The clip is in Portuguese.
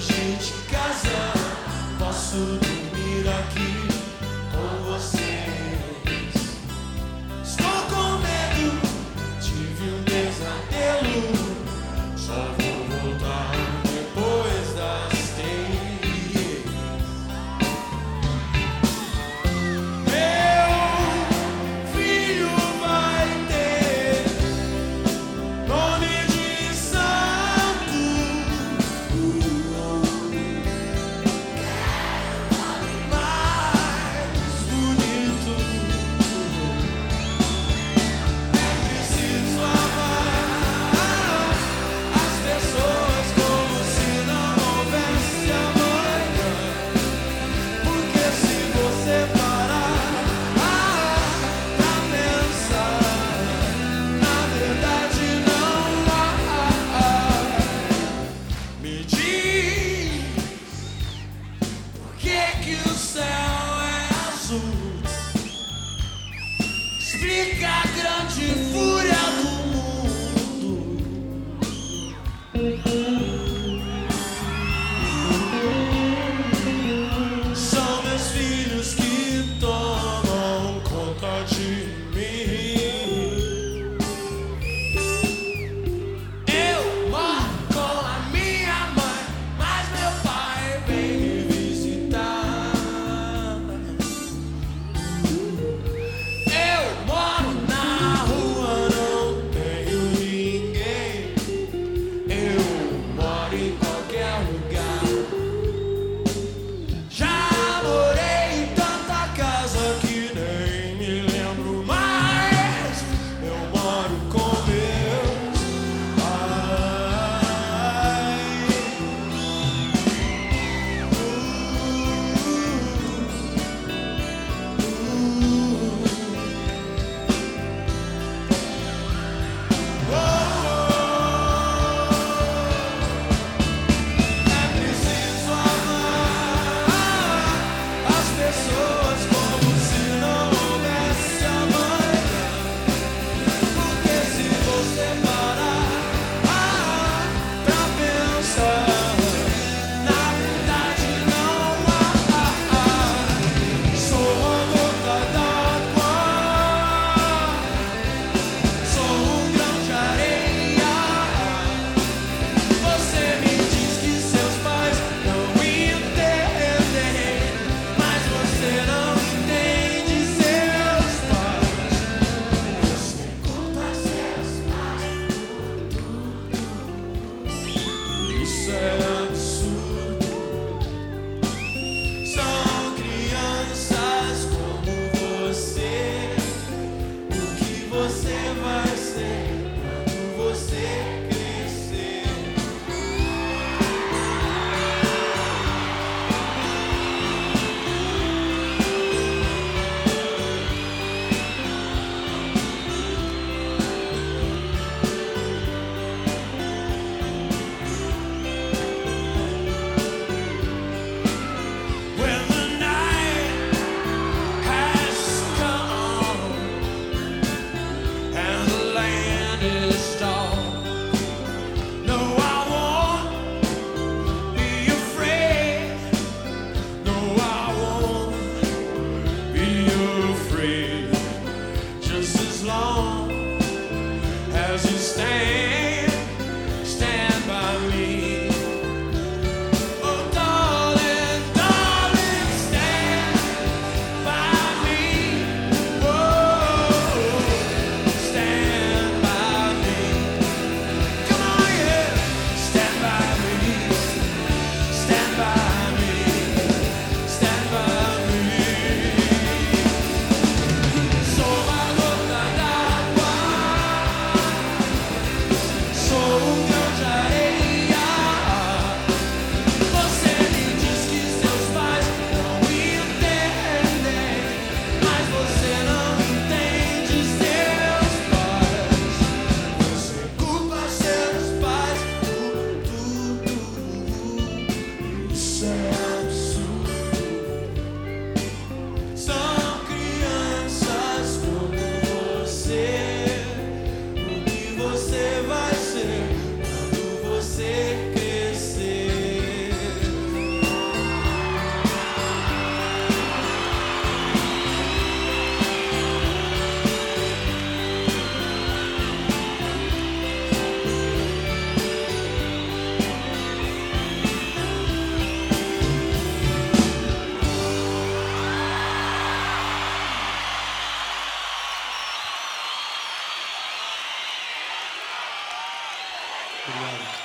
gente casar, posso Posso name. Yes. Obrigado.